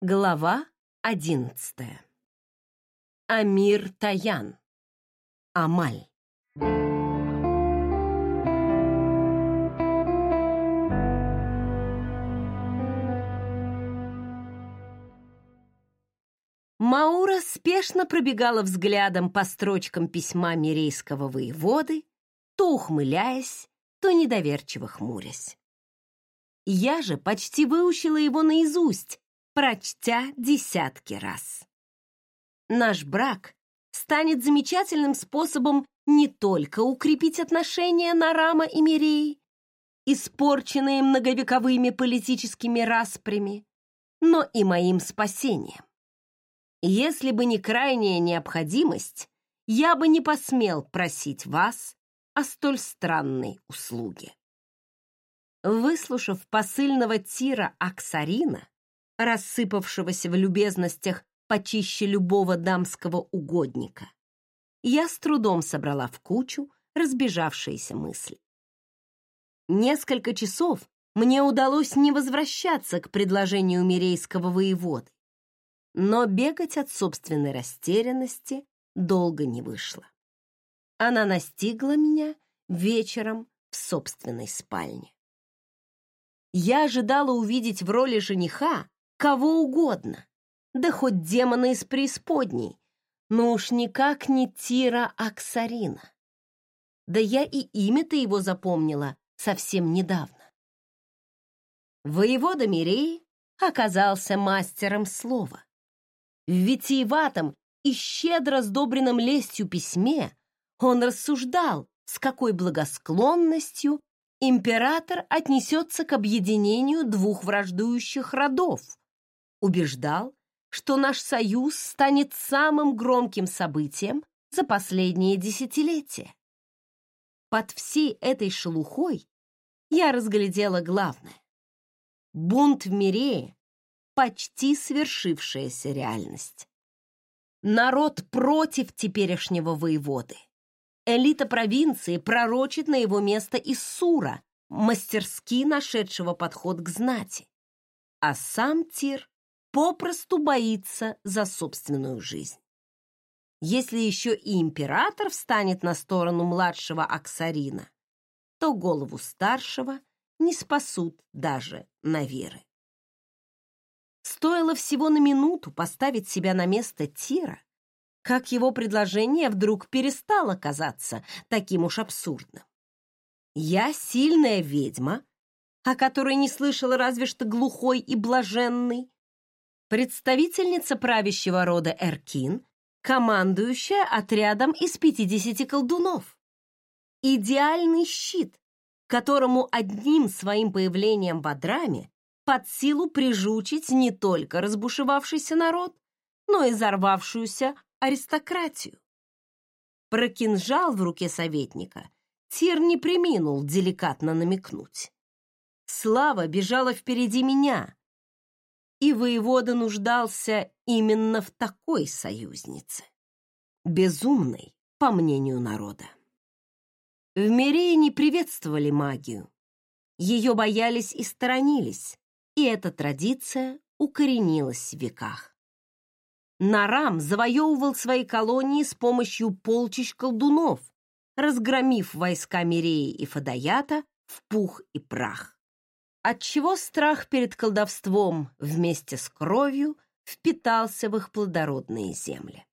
Глава одиннадцатая. Амир Таян. Амаль. Маура спешно пробегала взглядом по строчкам письма мирейского воеводы, то ухмыляясь, то недоверчиво хмурясь. Я же почти выучила его наизусть, прочтя десятки раз. Наш брак станет замечательным способом не только укрепить отношения Нарама и Мирей, испорченные многовековыми политическими распрями, но и моим спасением. Если бы не крайняя необходимость, я бы не посмел просить вас о столь странной услуге. Выслушав посыльного тира Аксарина, рассыпавшегося в любезностях почище любого дамского угодника. Я с трудом собрала в кучу разбежавшиеся мысли. Несколько часов мне удалось не возвращаться к предложению мирейского воеводы, но бегать от собственной растерянности долго не вышло. Она настигла меня вечером в собственной спальне. Я ожидала увидеть в роли жениха кого угодно, да хоть демона из преисподней, но уж никак не Тира Аксарина. Да я и имя-то его запомнила совсем недавно. Воевода Мирей оказался мастером слова. В витиеватом и щедро сдобренном лестью письме он рассуждал, с какой благосклонностью император отнесется к объединению двух враждующих родов, убеждал, что наш союз станет самым громким событием за последние десятилетия. Под всей этой шелухой я разглядела главное. Бунт в Мирее — почти свершившаяся реальность. Народ против теперешнего воеводы. Элита провинции пророчит на его место Иссура, мастерски нашедшего подход к знати. А сам Тир попросту боится за собственную жизнь. Если еще и император встанет на сторону младшего Аксарина, то голову старшего не спасут даже наверы. Стоило всего на минуту поставить себя на место Тира, как его предложение вдруг перестало казаться таким уж абсурдным. Я сильная ведьма, о которой не слышала разве что глухой и блаженный, представительница правящего рода Эркин, командующая отрядом из 50 колдунов. Идеальный щит, которому одним своим появлением в Адраме под силу прижучить не только разбушевавшийся народ, но и взорвавшуюся аристократию. Про кинжал в руке советника Тир не приминул деликатно намекнуть. Слава бежала впереди меня, и воевода нуждался именно в такой союзнице. Безумной, по мнению народа. В Мирее не приветствовали магию. Ее боялись и сторонились, и эта традиция укоренилась в веках. Нарам завоевывал свои колонии с помощью полчищ колдунов, разгромив войска Миреи и Фадаята в пух и прах отчего страх перед колдовством вместе с кровью впитался в их плодородные земли.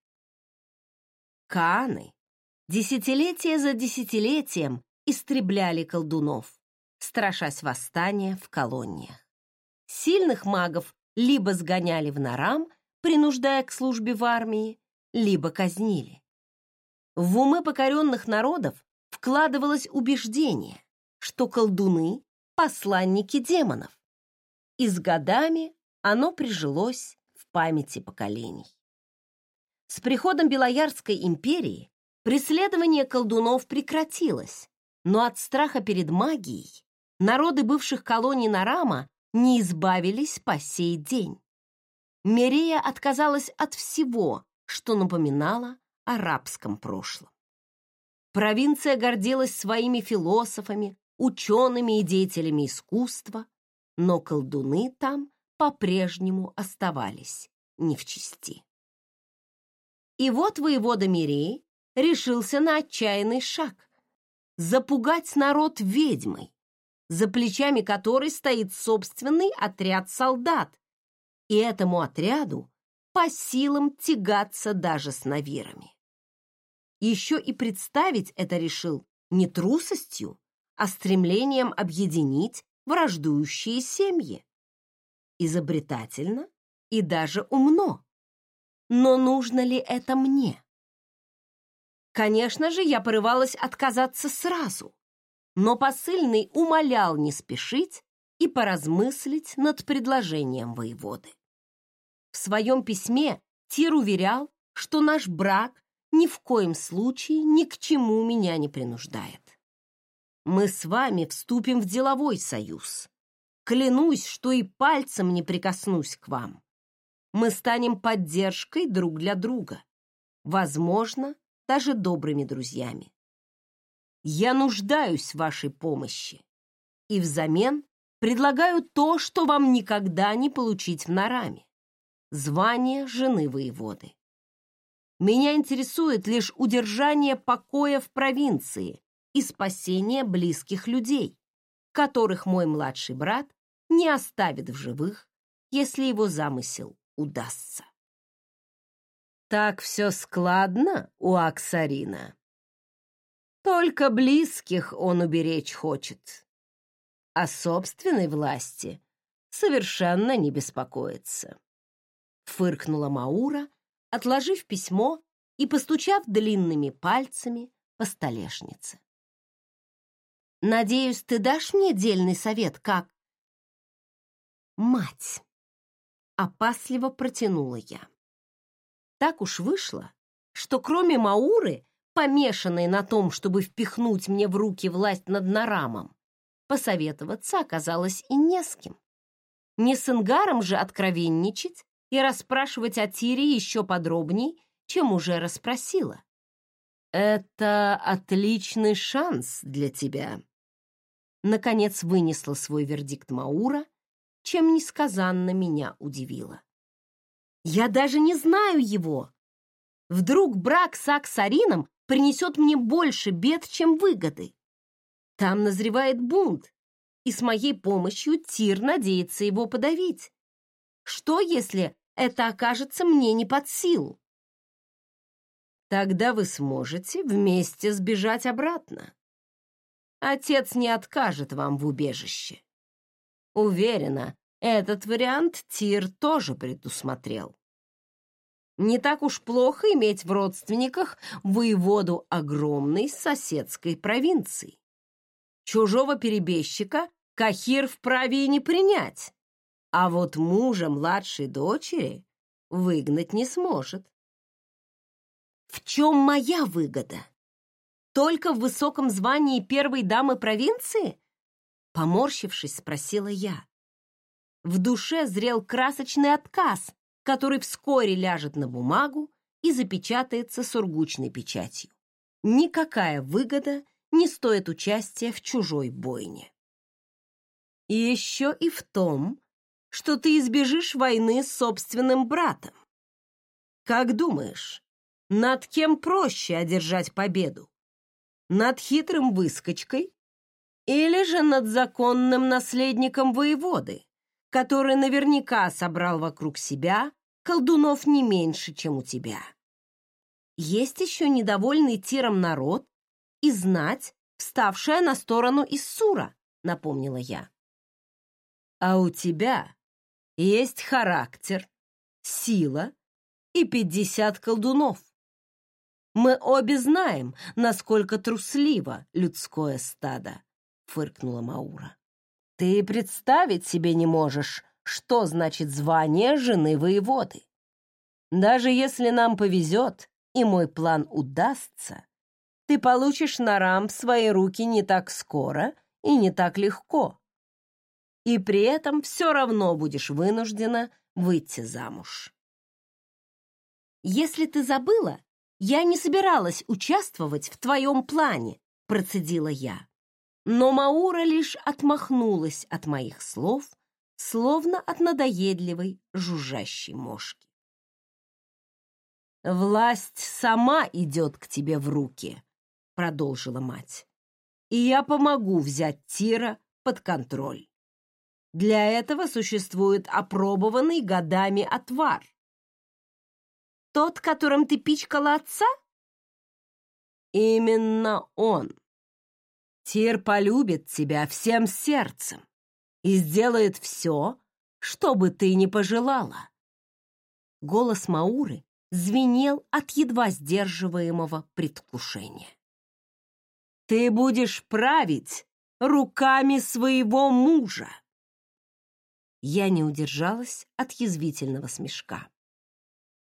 Кааны десятилетия за десятилетием истребляли колдунов, страшась восстания в колониях. Сильных магов либо сгоняли в Нарам, принуждая к службе в армии, либо казнили. В умы покоренных народов вкладывалось убеждение, что колдуны посланники демонов. И с годами оно прижилось в памяти поколений. С приходом Белоярской империи преследование колдунов прекратилось, но от страха перед магией народы бывших колоний Нарама не избавились по сей день. Мерея отказалась от всего, что напоминало о рабском прошлом. Провинция гордилась своими философами, учеными и деятелями искусства, но колдуны там по-прежнему оставались не в чести. И вот воевода Мирей решился на отчаянный шаг — запугать народ ведьмой, за плечами которой стоит собственный отряд солдат, и этому отряду по силам тягаться даже с навирами. Еще и представить это решил не трусостью, а стремлением объединить враждующие семьи. Изобретательно и даже умно. Но нужно ли это мне? Конечно же, я порывалась отказаться сразу, но посыльный умолял не спешить и поразмыслить над предложением воеводы. В своем письме Тир уверял, что наш брак ни в коем случае ни к чему меня не принуждает. Мы с вами вступим в деловой союз. Клянусь, что и пальцем не прикоснусь к вам. Мы станем поддержкой друг для друга. Возможно, даже добрыми друзьями. Я нуждаюсь в вашей помощи. И взамен предлагаю то, что вам никогда не получить в Нараме. Звание жены воеводы. Меня интересует лишь удержание покоя в провинции и спасение близких людей, которых мой младший брат не оставит в живых, если его замысел удастся. Так все складно у Аксарина. Только близких он уберечь хочет, а собственной власти совершенно не беспокоится. Фыркнула Маура, отложив письмо и постучав длинными пальцами по столешнице. Надеюсь, ты дашь мне дельный совет, как... Мать! Опасливо протянула я. Так уж вышло, что кроме Мауры, помешанной на том, чтобы впихнуть мне в руки власть над Нарамом, посоветоваться оказалось и не с кем. Не с Ингаром же откровенничать и расспрашивать о Тире еще подробней, чем уже расспросила. «Это отличный шанс для тебя», наконец вынесла свой вердикт Маура, чем несказанно меня удивило. Я даже не знаю его. Вдруг брак с Аксарином принесет мне больше бед, чем выгоды. Там назревает бунт, и с моей помощью Тир надеется его подавить. Что, если это окажется мне не под силу? Тогда вы сможете вместе сбежать обратно. Отец не откажет вам в убежище. Уверена, этот вариант Тир тоже предусмотрел. Не так уж плохо иметь в родственниках воеводу огромной соседской провинции. Чужого перебежчика Кахир вправе и не принять, а вот мужа младшей дочери выгнать не сможет. В чем моя выгода? Только в высоком звании первой дамы провинции? Поморщившись, спросила я. В душе зрел красочный отказ, который вскоре ляжет на бумагу и запечатается сургучной печатью. Никакая выгода не стоит участия в чужой бойне. И еще и в том, что ты избежишь войны с собственным братом. Как думаешь, над кем проще одержать победу? Над хитрым выскочкой или же над законным наследником воеводы, который наверняка собрал вокруг себя колдунов не меньше, чем у тебя. Есть еще недовольный тиром народ и знать, вставшая на сторону Иссура, напомнила я. А у тебя есть характер, сила и пятьдесят колдунов. Мы обе знаем, насколько трусливо людское стадо, фыркнула Маура. Ты представить себе не можешь, что значит звание жены воеводы. Даже если нам повезет и мой план удастся, ты получишь Нарам в свои руки не так скоро и не так легко. И при этом все равно будешь вынуждена выйти замуж. Если ты забыла, «Я не собиралась участвовать в твоем плане», — процедила я. Но Маура лишь отмахнулась от моих слов, словно от надоедливой жужжащей мошки. «Власть сама идет к тебе в руки», — продолжила мать. «И я помогу взять Тира под контроль. Для этого существует опробованный годами отвар. Тот, которым ты пичкала отца? Именно он. Тир полюбит тебя всем сердцем и сделает все, что бы ты ни пожелала. Голос Мауры звенел от едва сдерживаемого предвкушения. Ты будешь править руками своего мужа. Я не удержалась от язвительного смешка.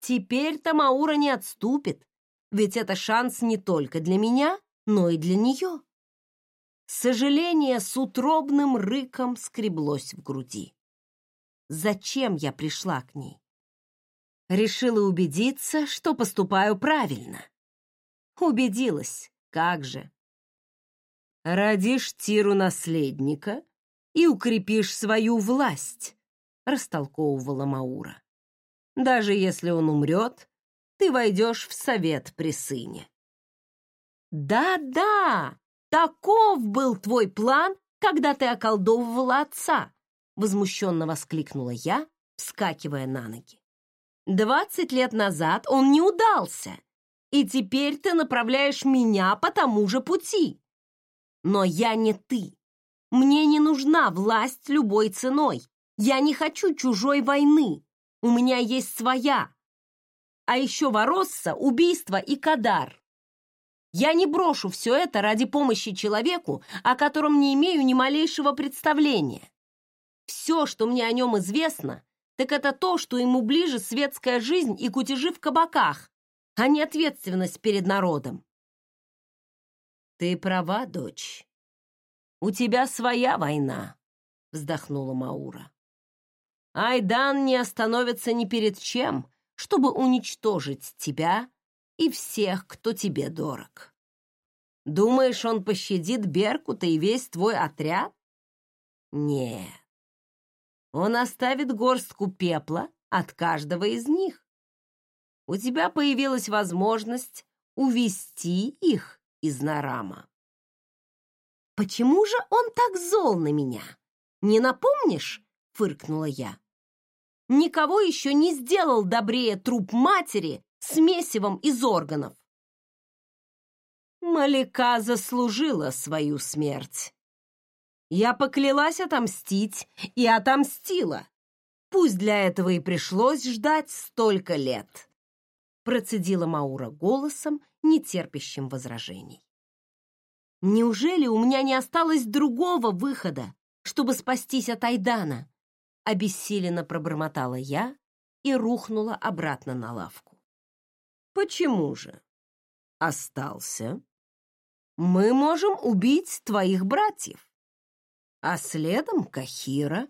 Теперь-то Маура не отступит, ведь это шанс не только для меня, но и для нее. Сожаление с утробным рыком скреблось в груди. Зачем я пришла к ней? Решила убедиться, что поступаю правильно. Убедилась, как же. Родишь Тиру наследника и укрепишь свою власть, растолковывала Маура. Даже если он умрет, ты войдешь в совет при сыне. Да-да, таков был твой план, когда ты околдовывала отца, возмущенно воскликнула я, вскакивая на ноги. Двадцать лет назад он не удался, и теперь ты направляешь меня по тому же пути. Но я не ты. Мне не нужна власть любой ценой. Я не хочу чужой войны. У меня есть своя. А еще Воросса, убийство и Кадар. Я не брошу все это ради помощи человеку, о котором не имею ни малейшего представления. Все, что мне о нем известно, так это то, что ему ближе светская жизнь и кутежи в кабаках, а не ответственность перед народом. Ты права, дочь. У тебя своя война, вздохнула Маура. Айдан не остановится ни перед чем, чтобы уничтожить тебя и всех, кто тебе дорог. Думаешь, он пощадит Беркута и весь твой отряд? Нет. Он оставит горстку пепла от каждого из них. У тебя появилась возможность увести их из Нарама. «Почему же он так зол на меня? Не напомнишь?» — фыркнула я. «Никого еще не сделал добрее труп матери с месивом из органов». Малика заслужила свою смерть. Я поклялась отомстить и отомстила. Пусть для этого и пришлось ждать столько лет. Процедила Маура голосом, нетерпящим возражений. Неужели у меня не осталось другого выхода, чтобы спастись от Айдана? Обессиленно пробормотала я и рухнула обратно на лавку. Почему же? Остался. Мы можем убить твоих братьев, а следом Кахира.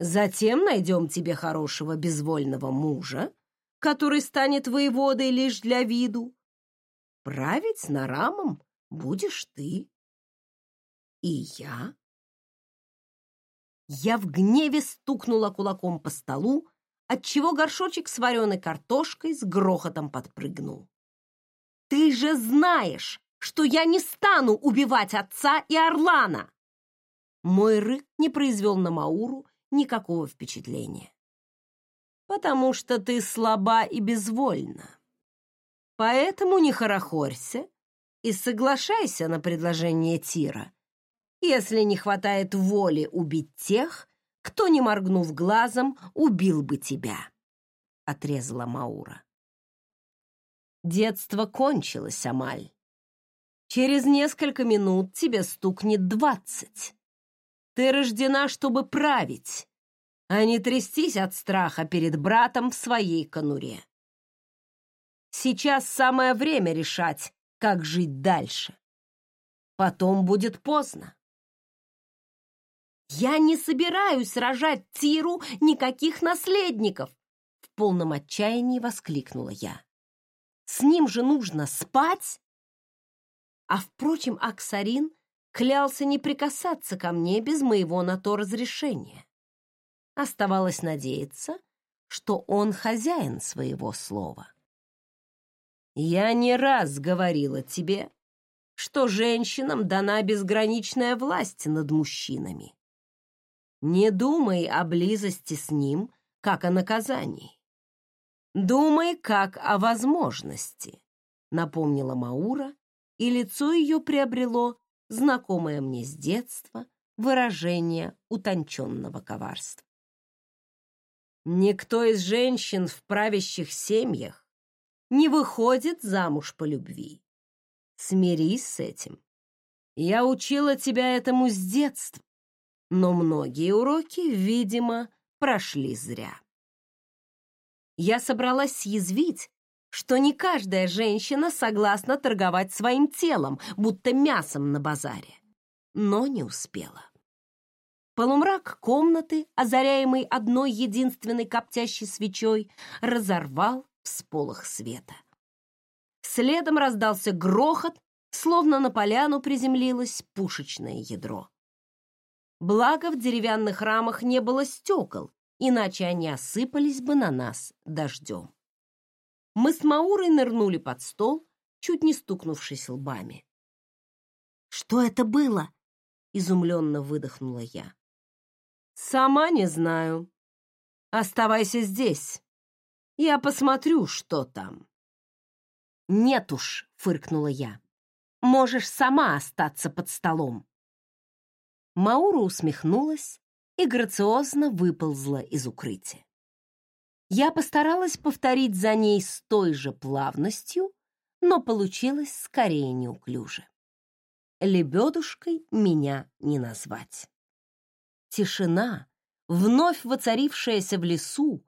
Затем найдем тебе хорошего безвольного мужа, который станет воеводой лишь для виду. Править Нарамом будешь ты и я. Я в гневе стукнула кулаком по столу, отчего горшочек с вареной картошкой с грохотом подпрыгнул. «Ты же знаешь, что я не стану убивать отца и Орлана!» Мой рык не произвел на Мауру никакого впечатления. «Потому что ты слаба и безвольна. Поэтому не хорохорься и соглашайся на предложение Тира, если не хватает воли убить тех, кто, не моргнув глазом, убил бы тебя», — отрезала Маура. «Детство кончилось, Амаль. Через несколько минут тебе стукнет двадцать. Ты рождена, чтобы править, а не трястись от страха перед братом в своей конуре. Сейчас самое время решать, как жить дальше. Потом будет поздно. Я не собираюсь рожать Тиру никаких наследников, в полном отчаянии воскликнула я. С ним же нужно спать. А впрочем, Аксарин клялся не прикасаться ко мне без моего на то разрешения. Оставалось надеяться, что он хозяин своего слова. «Я не раз говорила тебе, что женщинам дана безграничная власть над мужчинами. Не думай о близости с ним, как о наказании. Думай, как о возможности», — напомнила Маура, и лицо ее приобрело знакомое мне с детства выражение утонченного коварства. Никто из женщин в правящих семьях не выходит замуж по любви. Смирись с этим. Я учила тебя этому с детства, но многие уроки, видимо, прошли зря. Я собралась съязвить, что не каждая женщина согласна торговать своим телом, будто мясом на базаре, но не успела. Полумрак комнаты, озаряемый одной единственной коптящей свечой, разорвал всполох света. Следом раздался грохот, словно на поляну приземлилось пушечное ядро. Благо в деревянных рамах не было стекол, иначе они осыпались бы на нас дождем. Мы с Маурой нырнули под стол, чуть не стукнувшись лбами. «Что это было?» — изумленно выдохнула я. «Сама не знаю. Оставайся здесь. Я посмотрю, что там». «Нет уж», — фыркнула я. «Можешь сама остаться под столом». Маура усмехнулась и грациозно выползла из укрытия. Я постаралась повторить за ней с той же плавностью, но получилось скорее неуклюже. Лебедушкой меня не назвать. Тишина, вновь воцарившаяся в лесу,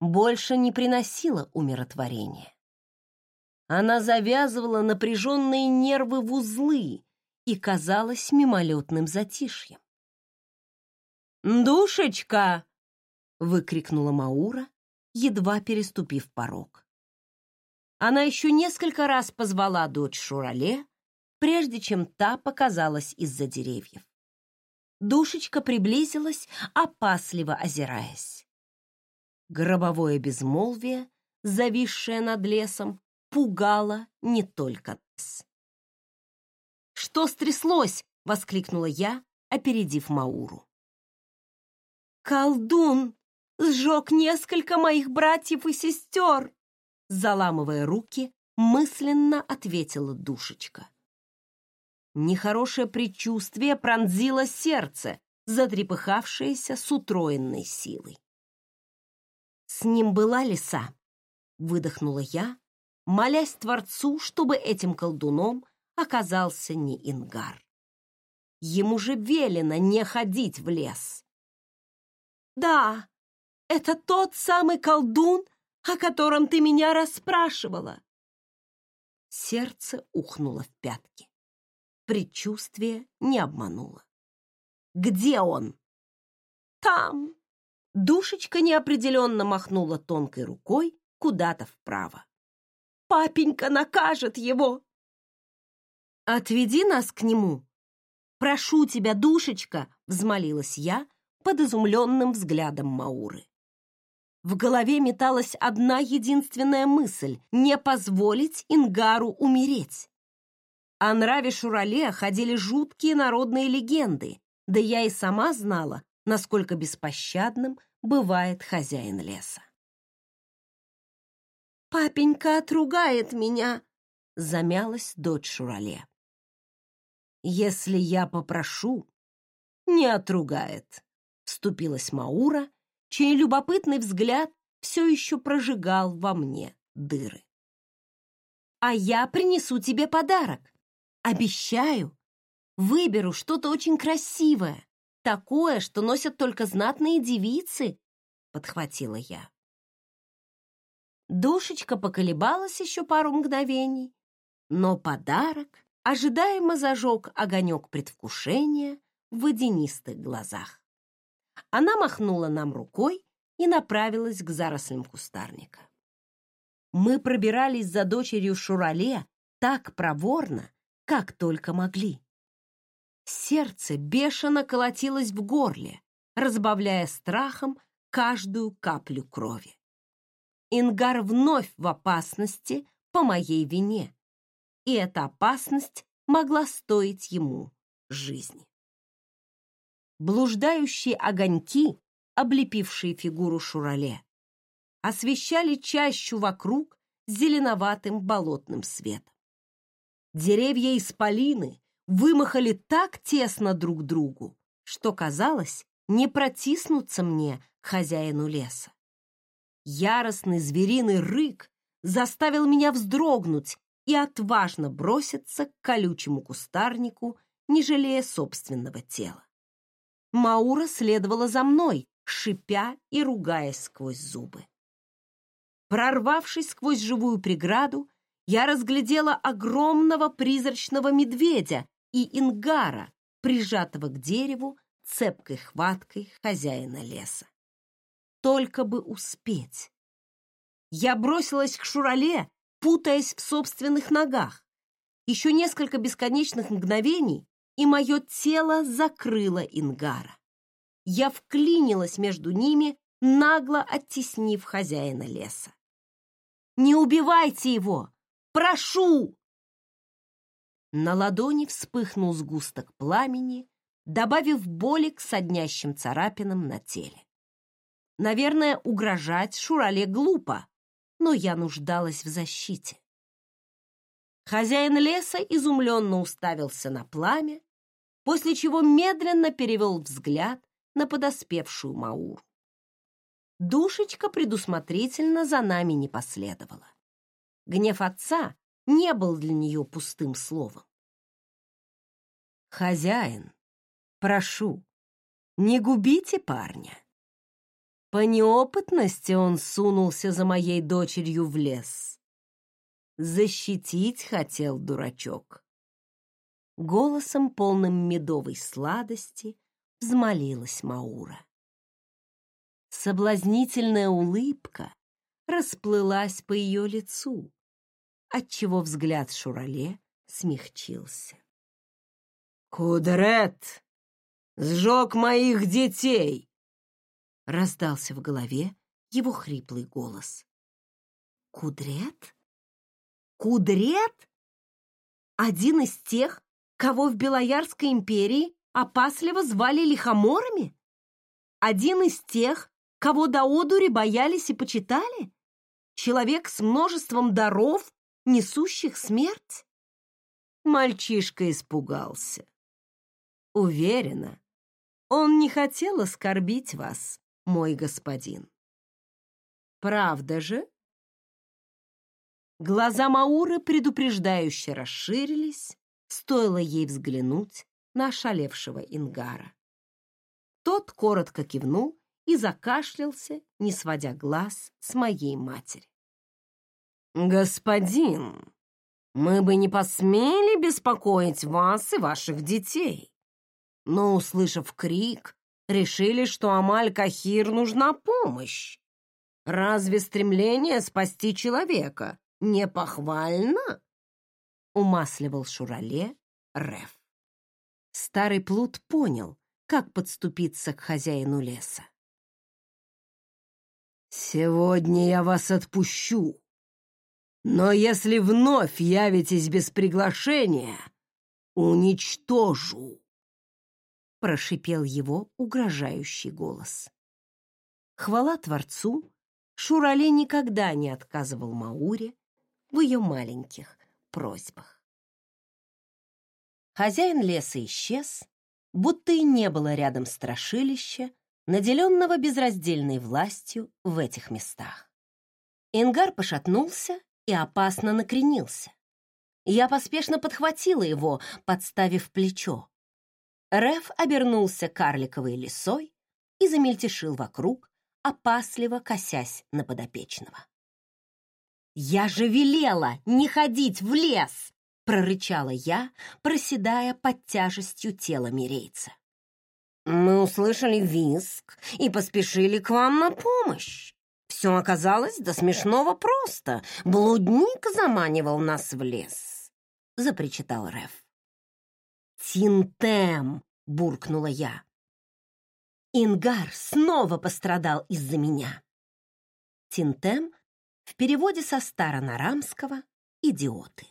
больше не приносила умиротворения. Она завязывала напряженные нервы в узлы и казалась мимолетным затишьем. «Душечка!» — выкрикнула Маура, едва переступив порог. Она еще несколько раз позвала дочь Шурале, прежде чем та показалась из-за деревьев. Душечка приблизилась, опасливо озираясь. Гробовое безмолвие, зависшее над лесом, пугало не только нас. «Что стряслось?» — воскликнула я, опередив Мауру. «Колдун сжег несколько моих братьев и сестер!» Заламывая руки, мысленно ответила душечка. Нехорошее предчувствие пронзило сердце, затрепыхавшееся с утроенной силой. «С ним была лиса», — выдохнула я, молясь Творцу, чтобы этим колдуном оказался не Ингар. Ему же велено не ходить в лес. «Да, это тот самый колдун, о котором ты меня расспрашивала!» Сердце ухнуло в пятки. Предчувствие не обмануло. «Где он?» «Там!» Душечка неопределенно махнула тонкой рукой куда-то вправо. «Папенька накажет его!» «Отведи нас к нему!» «Прошу тебя, душечка!» — взмолилась я под изумленным взглядом Мауры. В голове металась одна единственная мысль — не позволить Ингару умереть. О нраве Шурале ходили жуткие народные легенды, да я и сама знала, насколько беспощадным бывает хозяин леса. «Папенька отругает меня», — замялась дочь Шурале. «Если я попрошу, не отругает», — вступилась Маура, чей любопытный взгляд все еще прожигал во мне дыры. «А я принесу тебе подарок», Обещаю, выберу что-то очень красивое, такое, что носят только знатные девицы, подхватила я. Душечка поколебалась еще пару мгновений, но подарок ожидаемо зажег огонек предвкушения в водянистых глазах. Она махнула нам рукой и направилась к зарослям кустарника. Мы пробирались за дочерью Шурале так проворно, как только могли. Сердце бешено колотилось в горле, разбавляя страхом каждую каплю крови. Ингар вновь в опасности по моей вине, и эта опасность могла стоить ему жизни. Блуждающие огоньки, облепившие фигуру Шурале, освещали чащу вокруг зеленоватым болотным светом. Деревья исполины вымахали так тесно друг другу, что казалось, не протиснуться мне, хозяину леса. Яростный звериный рык заставил меня вздрогнуть и отважно броситься к колючему кустарнику, не жалея собственного тела. Маура следовала за мной, шипя и ругаясь сквозь зубы. Прорвавшись сквозь живую преграду, я разглядела огромного призрачного медведя и ингара, прижатого к дереву цепкой хваткой хозяина леса. Только бы успеть. Я бросилась к Шурале, путаясь в собственных ногах. Еще несколько бесконечных мгновений, и мое тело закрыло Ингара. Я вклинилась между ними, нагло оттеснив хозяина леса. «Не убивайте его! Прошу!» На ладони вспыхнул сгусток пламени, добавив боли к соднящим царапинам на теле. Наверное, угрожать Шурале глупо, но я нуждалась в защите. Хозяин леса изумленно уставился на пламя, после чего медленно перевел взгляд на подоспевшую Мауру. Душечка предусмотрительно за нами не последовала. Гнев отца не был для нее пустым словом. «Хозяин, прошу, не губите парня». По неопытности он сунулся за моей дочерью в лес. Защитить хотел дурачок. Голосом, полным медовой сладости, взмолилась Маура. Соблазнительная улыбка расплылась по ее лицу, отчего взгляд Шурале смягчился. «Кудрет! Сжег моих детей!» Раздался в голове его хриплый голос. «Кудрет? Кудрет? Один из тех, кого в Белоярской империи опасливо звали лихоморами? Один из тех, кого до одури боялись и почитали? Человек с множеством даров несущих смерть? Мальчишка испугался. Уверена, он не хотел оскорбить вас, мой господин. Правда же? Глаза Мауры предупреждающе расширились, стоило ей взглянуть на ошалевшего Ингара. Тот коротко кивнул и закашлялся, не сводя глаз с моей матери. «Господин, мы бы не посмели беспокоить вас и ваших детей. Но, услышав крик, решили, что Амаль-Кахир нужна помощь. Разве стремление спасти человека не похвально?» Умасливал Шурале Реф. Старый плут понял, как подступиться к хозяину леса. «Сегодня я вас отпущу», но если вновь явитесь без приглашения, уничтожу!» Прошипел его угрожающий голос. Хвала Творцу, Шурале никогда не отказывал Мауре в ее маленьких просьбах. Хозяин леса исчез, будто и не было рядом страшилища, наделенного безраздельной властью в этих местах. Ингар пошатнулся и опасно накренился. Я поспешно подхватила его, подставив плечо. Реф обернулся карликовой лисой и замельтешил вокруг, опасливо косясь на подопечного. «Я же велела не ходить в лес!» — прорычала я, проседая под тяжестью тела мирейца. «Мы услышали визг и поспешили к вам на помощь. Все оказалось до смешного просто. Блудник заманивал нас в лес, — запричитал Реф. «Тинтем!» — буркнула я. Ингар снова пострадал из-за меня. Тинтем в переводе со старонарамского «идиоты».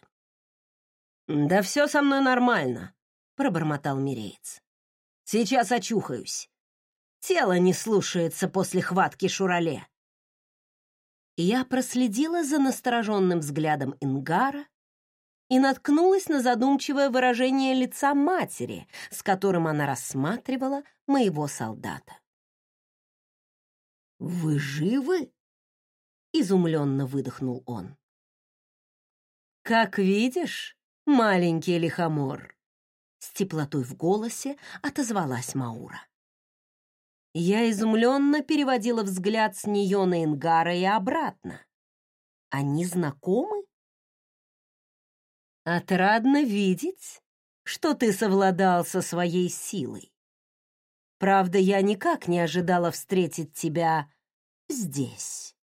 «Да все со мной нормально», — пробормотал Миреец. «Сейчас очухаюсь. Тело не слушается после хватки Шурале». Я проследила за настороженным взглядом Ингара и наткнулась на задумчивое выражение лица матери, с которым она рассматривала моего солдата. «Вы живы?» — изумленно выдохнул он. «Как видишь, маленький лихомор!» С теплотой в голосе отозвалась Маура. Я изумленно переводила взгляд с нее на Ингара и обратно. Они знакомы? Отрадно видеть, что ты совладал со своей силой. Правда, я никак не ожидала встретить тебя здесь.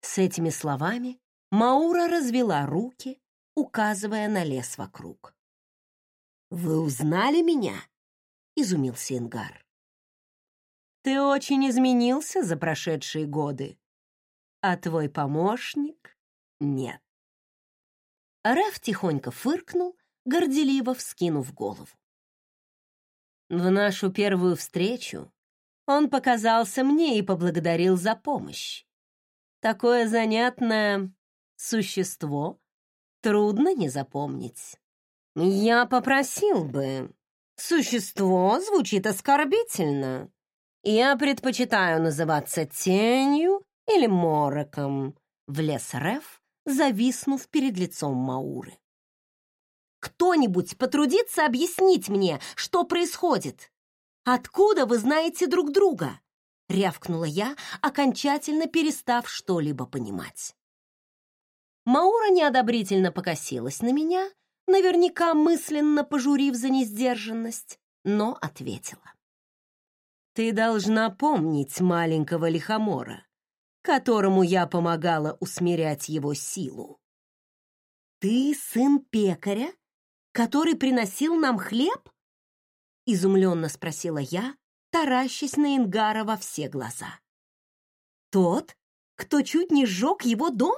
С этими словами Маура развела руки, указывая на лес вокруг. «Вы узнали меня?» — изумился Ингар. «Ты очень изменился за прошедшие годы, а твой помощник — нет». Раф тихонько фыркнул, горделиво вскинув голову. В нашу первую встречу он показался мне и поблагодарил за помощь. Такое занятное существо трудно не запомнить. Я попросил бы. Существо звучит оскорбительно. Я предпочитаю называться тенью или мороком. Влез Реф, зависнув перед лицом Мауры. «Кто-нибудь потрудится объяснить мне, что происходит? Откуда вы знаете друг друга?» рявкнула я, окончательно перестав что-либо понимать. Маура неодобрительно покосилась на меня, наверняка мысленно пожурив за несдержанность, но ответила. «Ты должна помнить маленького лихомора, которому я помогала усмирять его силу. Ты сын пекаря, который приносил нам хлеб?» Изумленно спросила я, таращась на Ингара во все глаза. «Тот, кто чуть не сжег его дом?»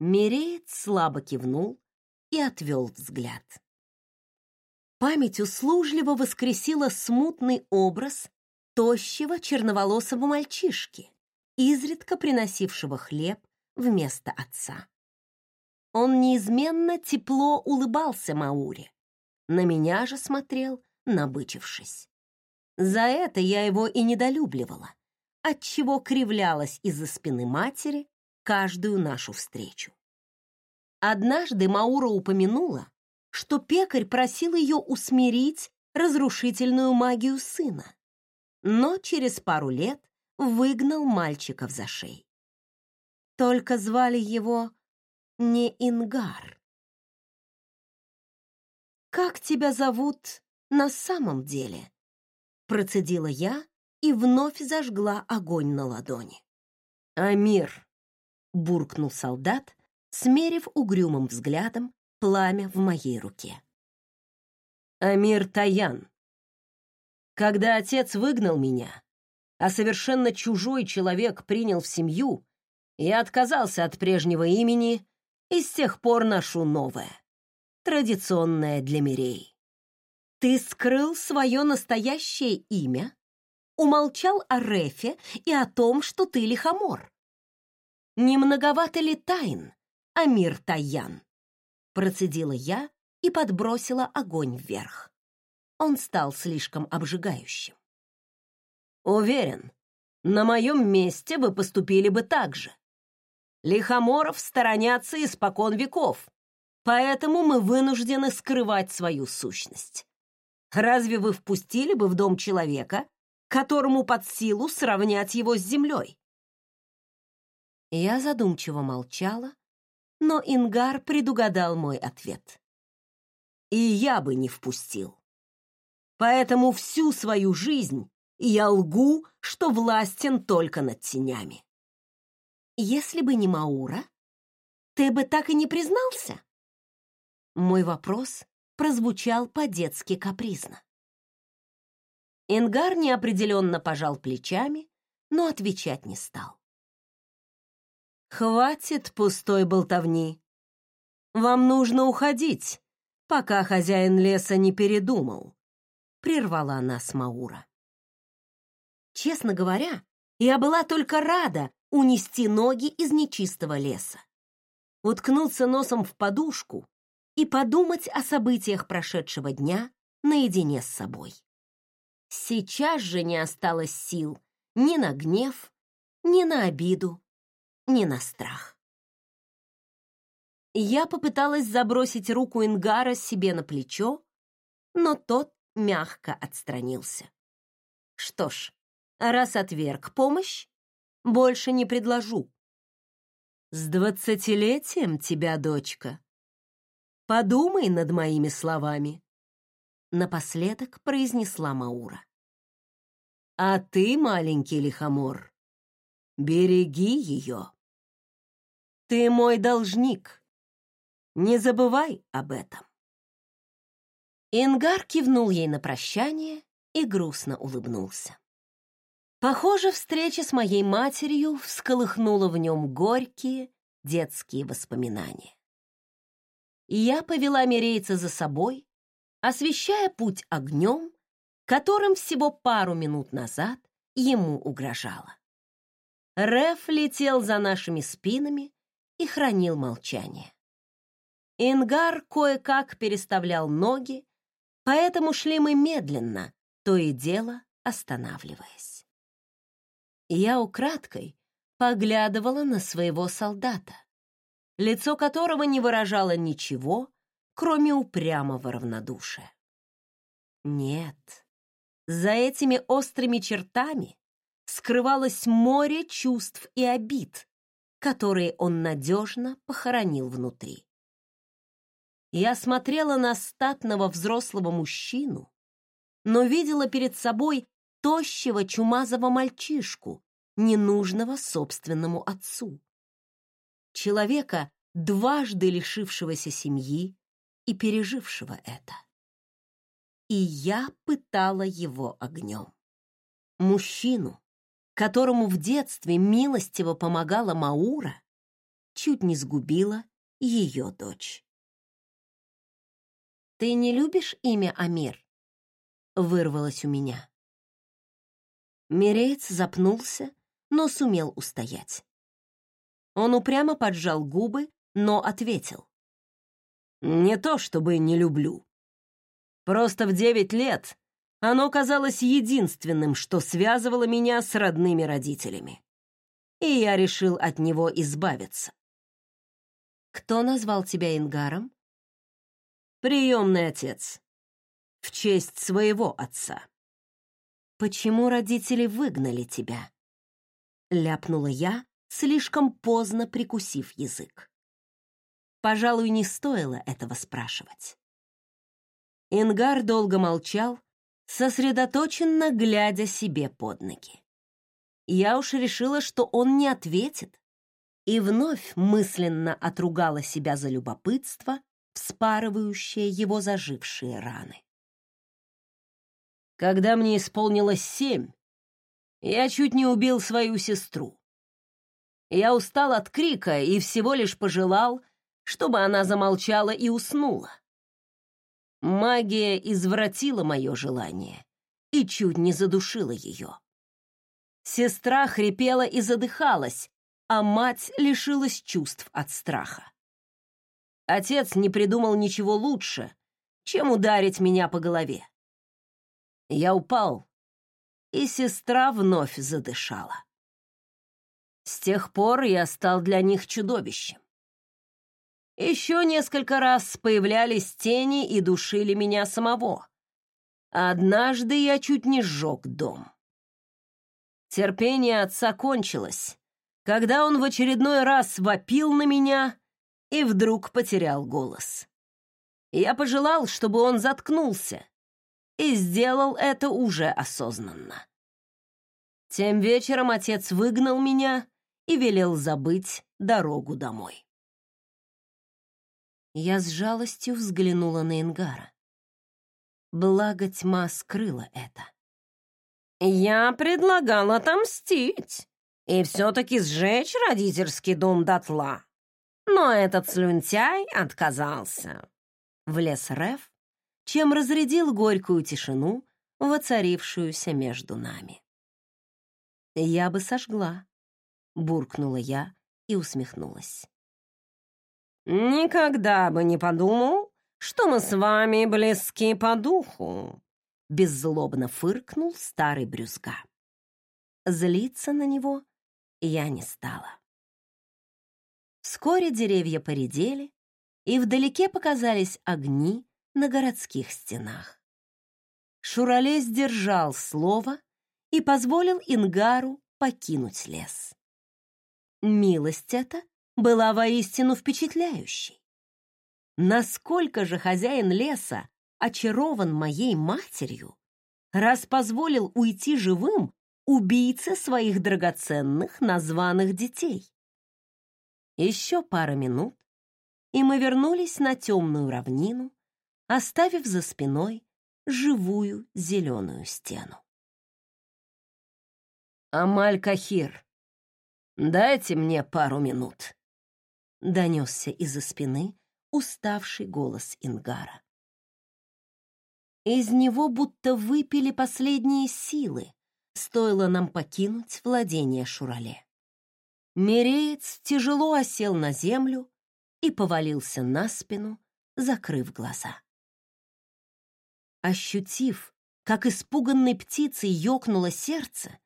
Мереец слабо кивнул и отвел взгляд. Память услужливо воскресила смутный образ тощего черноволосого мальчишки, изредка приносившего хлеб вместо отца. Он неизменно тепло улыбался Мауре, на меня же смотрел, набычившись. За это я его и недолюбливала, отчего кривлялась из-за спины матери каждую нашу встречу. Однажды Маура упомянула, что пекарь просил ее усмирить разрушительную магию сына, но через пару лет выгнал мальчика в зашей. Только звали его не Ингар. «Как тебя зовут на самом деле?» Процедила я и вновь зажгла огонь на ладони. «Амир!» — буркнул солдат, смерив угрюмым взглядом пламя в моей руке. «Амир Таян. Когда отец выгнал меня, а совершенно чужой человек принял в семью, я отказался от прежнего имени и с тех пор ношу новое, традиционное для Мирей. Ты скрыл свое настоящее имя, умолчал о Рефе и о том, что ты лихомор. Не многовато ли тайн, Амир Таян? Процедила я и подбросила огонь вверх. Он стал слишком обжигающим. Уверен, на моем месте вы поступили бы так же. Лихоморов сторонятся испокон веков, поэтому мы вынуждены скрывать свою сущность. Разве вы впустили бы в дом человека, которому под силу сравнять его с землей? Я задумчиво молчала, но Ингар предугадал мой ответ. И я бы не впустил. Поэтому всю свою жизнь я лгу, что властен только над тенями. Если бы не Маура, ты бы так и не признался? Мой вопрос прозвучал по-детски капризно. Ингар неопределенно пожал плечами, но отвечать не стал. «Хватит пустой болтовни. Вам нужно уходить, пока хозяин леса не передумал», — прервала нас Маура. Честно говоря, я была только рада унести ноги из нечистого леса, уткнуться носом в подушку и подумать о событиях прошедшего дня наедине с собой. Сейчас же не осталось сил ни на гнев, ни на обиду, ни на страх. Я попыталась забросить руку Ингара себе на плечо, но тот мягко отстранился. Что ж, раз отверг помощь, больше не предложу. С двадцатилетием тебя, дочка. Подумай над моими словами. Напоследок произнесла Маура. А ты, маленький лихомор, береги ее. Ты мой должник. Не забывай об этом. Ингар кивнул ей на прощание и грустно улыбнулся. Похоже, встреча с моей матерью всколыхнула в нем горькие детские воспоминания. Я повела Мирейца за собой, освещая путь огнем которым всего пару минут назад ему угрожало. Реф летел за нашими спинами и хранил молчание. Ингар кое-как переставлял ноги, поэтому шли мы медленно, то и дело останавливаясь. Я украдкой поглядывала на своего солдата, лицо которого не выражало ничего, кроме упрямого равнодушия. Нет, за этими острыми чертами скрывалось море чувств и обид, которые он надежно похоронил внутри. Я смотрела на статного взрослого мужчину, но видела перед собой тощего чумазого мальчишку, ненужного собственному отцу. Человека, дважды лишившегося семьи и пережившего это и я пытала его огнем. Мужчину, которому в детстве милостиво помогала Маура, чуть не сгубила ее дочь. «Ты не любишь имя Амир?» — вырвалось у меня. Миреец запнулся, но сумел устоять. Он упрямо поджал губы, но ответил. «Не то чтобы не люблю. Просто в девять лет оно казалось единственным, что связывало меня с родными родителями. И я решил от него избавиться. Кто назвал тебя Ингаром? Приемный отец. В честь своего отца. Почему родители выгнали тебя? Ляпнула я, слишком поздно прикусив язык. Пожалуй, не стоило этого спрашивать. Ингар долго молчал, сосредоточенно глядя себе под ноги. Я уж решила, что он не ответит, и вновь мысленно отругала себя за любопытство, вспарывающее его зажившие раны. Когда мне исполнилось семь, я чуть не убил свою сестру. Я устал от крика и всего лишь пожелал, чтобы она замолчала и уснула. Магия извратила мое желание и чуть не задушила ее. Сестра хрипела и задыхалась, а мать лишилась чувств от страха. Отец не придумал ничего лучше, чем ударить меня по голове. Я упал, и сестра вновь задышала. С тех пор я стал для них чудовищем. Еще несколько раз появлялись тени и душили меня самого. Однажды я чуть не сжег дом. Терпение отца кончилось, когда он в очередной раз вопил на меня и вдруг потерял голос. Я пожелал, чтобы он заткнулся, и сделал это уже осознанно. Тем вечером отец выгнал меня и велел забыть дорогу домой. Я с жалостью взглянула на Ингара. Благо тьма скрыла это. Я предлагал отомстить и все-таки сжечь родительский дом дотла. Но этот слюнтяй отказался. Влез Реф, чем разрядил горькую тишину, воцарившуюся между нами. «Я бы сожгла», — буркнула я и усмехнулась. «Никогда бы не подумал, что мы с вами близки по духу», — беззлобно фыркнул старый брюзга. Злиться на него я не стала. Вскоре деревья поредели, и вдалеке показались огни на городских стенах. Шурале сдержал слово и позволил Ингару покинуть лес. Милость эта была воистину впечатляющей. Насколько же хозяин леса очарован моей матерью, раз позволил уйти живым убийце своих драгоценных названных детей. Еще пара минут, и мы вернулись на темную равнину, оставив за спиной живую зеленую стену. «Амаль-Кахир, дайте мне пару минут», — донесся из-за спины уставший голос Ингара. Из него будто выпили последние силы, стоило нам покинуть владение Шурале. Мереец тяжело осел на землю и повалился на спину, закрыв глаза. Ощутив, как испуганной птицей ёкнуло сердце,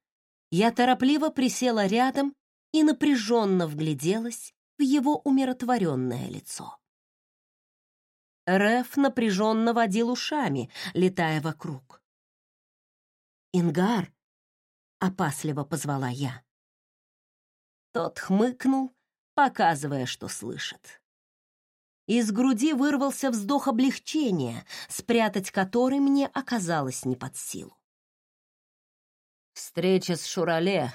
я торопливо присела рядом и напряженно вгляделась в его умиротворенное лицо. Реф напряженно водил ушами, летая вокруг. «Ингар!» — опасливо позвала я. Тот хмыкнул, показывая, что слышит. Из груди вырвался вздох облегчения, спрятать который мне оказалось не под силу. Встреча с Шурале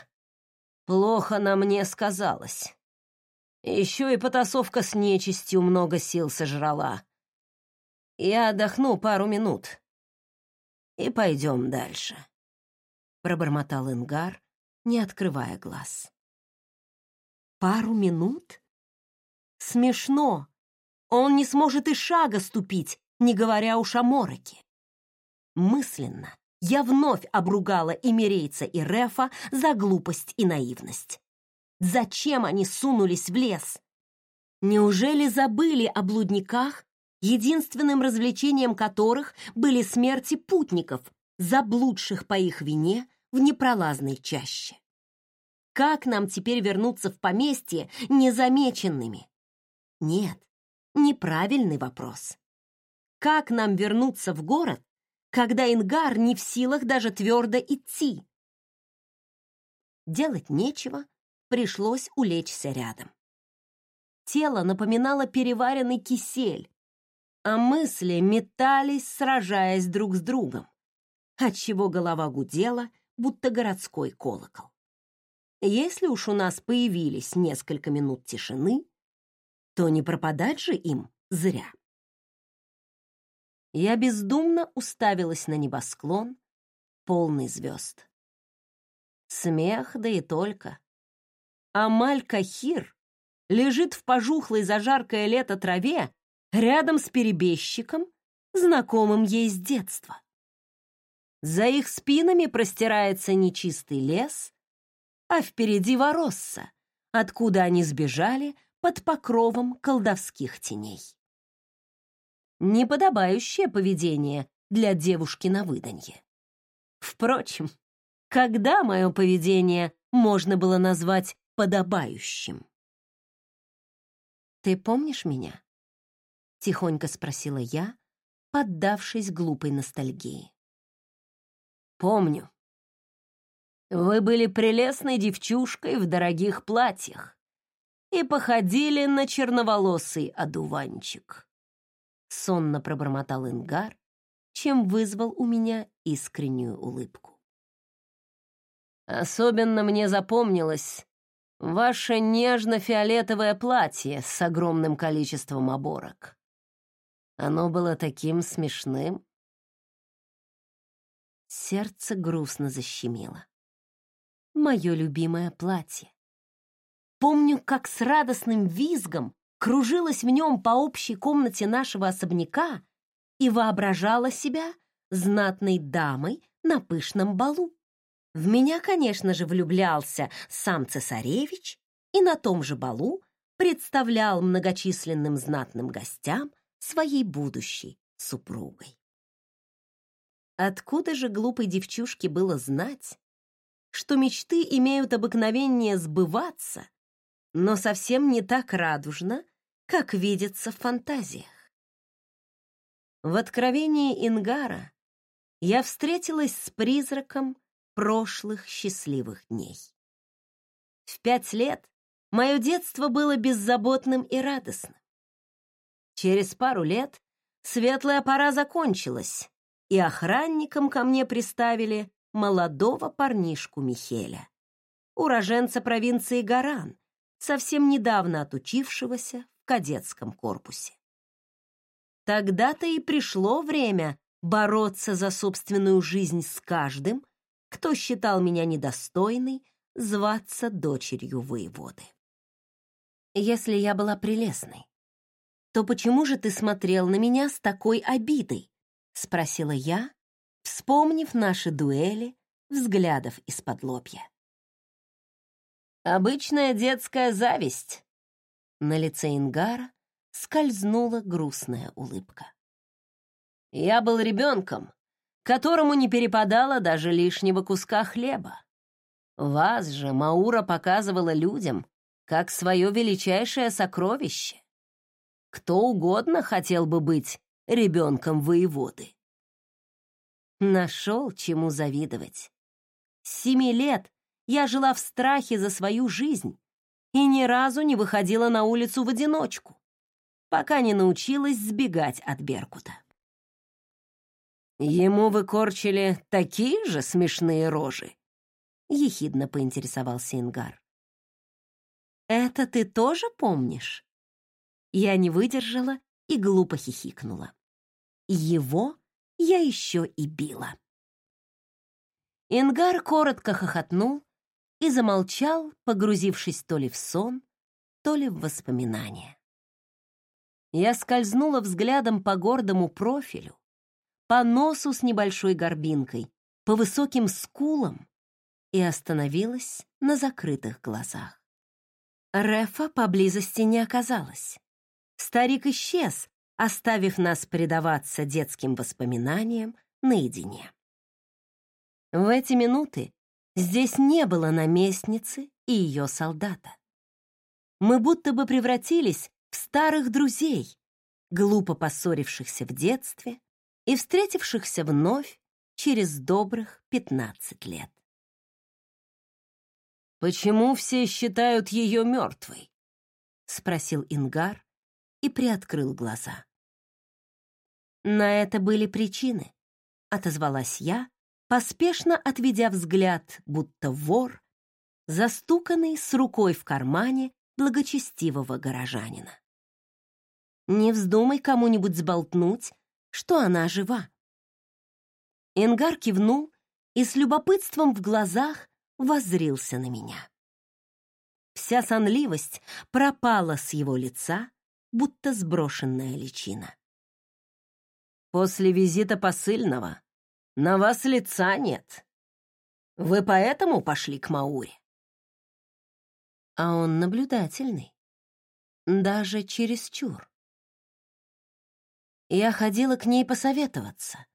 плохо на мне сказалась. Еще и потасовка с нечистью много сил сожрала. Я отдохну пару минут и пойдем дальше. Пробормотал Ингар, не открывая глаз. Пару минут? Смешно. Он не сможет и шага ступить, не говоря уж о мороке. Мысленно я вновь обругала и Мирейца, и Рефа за глупость и наивность. Зачем они сунулись в лес? Неужели забыли о блудниках, единственным развлечением которых были смерти путников, заблудших по их вине в непролазной чаще? Как нам теперь вернуться в поместье незамеченными? Нет, неправильный вопрос. Как нам вернуться в город, когда Ингар не в силах даже твердо идти? Делать нечего, пришлось улечься рядом. Тело напоминало переваренный кисель, а мысли метались, сражаясь друг с другом, отчего голова гудела, будто городской колокол. Если уж у нас появились несколько минут тишины, то не пропадать же им зря. Я бездумно уставилась на небосклон, полный звезд. Смех, да и только. Амаль-Кахир лежит в пожухлой за жаркое лето траве рядом с перебежчиком, знакомым ей с детства. За их спинами простирается нечистый лес, а впереди Воросса, откуда они сбежали под покровом колдовских теней. Неподобающее поведение для девушки на выданье. Впрочем, когда мое поведение можно было назвать подобающим? «Ты помнишь меня?» — тихонько спросила я, поддавшись глупой ностальгии. «Помню», вы были прелестной девчушкой в дорогих платьях и походили на черноволосый одуванчик. Сонно пробормотал Ингар, чем вызвал у меня искреннюю улыбку. Особенно мне запомнилось ваше нежно-фиолетовое платье с огромным количеством оборок. Оно было таким смешным. Сердце грустно защемило. Мое любимое платье. Помню, как с радостным визгом кружилась в нем по общей комнате нашего особняка и воображала себя знатной дамой на пышном балу. В меня, конечно же, влюблялся сам цесаревич и на том же балу представлял многочисленным знатным гостям своей будущей супругой. Откуда же глупой девчушке было знать, что мечты имеют обыкновение сбываться, но совсем не так радужно, как видится в фантазиях? В откровении Ингара я встретилась с призраком прошлых счастливых дней. В пять лет мое детство было беззаботным и радостным. Через пару лет светлая пора закончилась, и охранником ко мне приставили молодого парнишку Михеля, уроженца провинции Гаран, совсем недавно отучившегося в кадетском корпусе. Тогда-то и пришло время бороться за собственную жизнь с каждым, кто считал меня недостойной зваться дочерью воеводы. Если я была прелестной, то почему же ты смотрел на меня с такой обидой? спросила я, вспомнив наши дуэли взглядов из-под лобья. Обычная детская зависть. На лице Ингара скользнула грустная улыбка. Я был ребенком, которому не перепадало даже лишнего куска хлеба. Вас же Маура показывала людям как свое величайшее сокровище. Кто угодно хотел бы быть ребенком воеводы. Нашел, чему завидовать. С семи лет я жила в страхе за свою жизнь и ни разу не выходила на улицу в одиночку, пока не научилась сбегать от Беркута. «Ему вы корчили такие же смешные рожи?» — ехидно поинтересовался Ингар. «Это ты тоже помнишь?» Я не выдержала и глупо хихикнула. Его я еще и била. Ингар коротко хохотнул и замолчал, погрузившись то ли в сон, то ли в воспоминания. Я скользнула взглядом по гордому профилю, по носу с небольшой горбинкой, по высоким скулам и остановилась на закрытых глазах. Рефа поблизости не оказалось. Старик исчез, оставив нас предаваться детским воспоминаниям наедине. В эти минуты здесь не было наместницы и ее солдата. Мы будто бы превратились в старых друзей, глупо поссорившихся в детстве и встретившихся вновь через добрых пятнадцать лет. «Почему все считают ее мертвой?» — спросил Ингар и приоткрыл глаза. «На это были причины», — отозвалась я, поспешно отведя взгляд, будто вор, застуканный с рукой в кармане благочестивого горожанина. «Не вздумай кому-нибудь сболтнуть, что она жива. Ингар кивнул и с любопытством в глазах воззрился на меня. Вся сонливость пропала с его лица, будто сброшенная личина. «После визита посыльного на вас лица нет. Вы поэтому пошли к Мауре?» А он наблюдательный, даже чересчур. Я ходила к ней посоветоваться,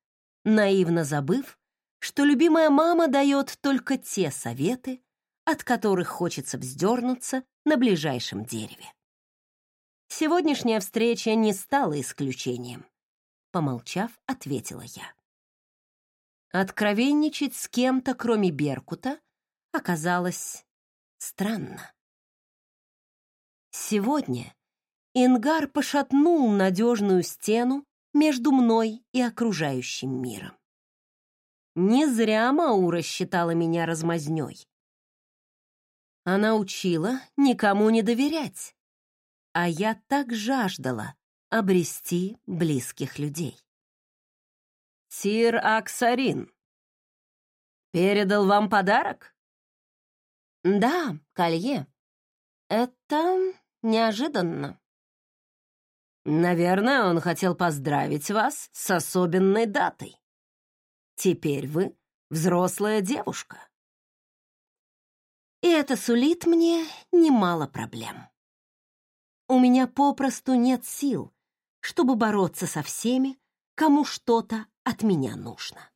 наивно забыв, что любимая мама дает только те советы, от которых хочется вздернуться на ближайшем дереве. Сегодняшняя встреча не стала исключением. Помолчав, ответила я. Откровенничать с кем-то, кроме Беркута, оказалось странно. Сегодня Ингар пошатнул надежную стену между мной и окружающим миром. Не зря Маура считала меня размазнёй. Она учила никому не доверять, а я так жаждала обрести близких людей. «Сир Аксарин, передал вам подарок?» «Да, колье. Это неожиданно». «Наверное, он хотел поздравить вас с особенной датой. Теперь вы взрослая девушка». И это сулит мне немало проблем. У меня попросту нет сил, чтобы бороться со всеми, кому что-то от меня нужно.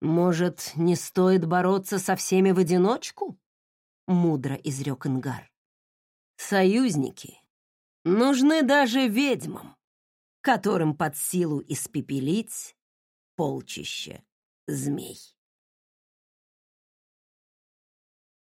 «Может, не стоит бороться со всеми в одиночку?» — мудро изрек Ингар. «Союзники нужны даже ведьмам, которым под силу испепелить полчище змей».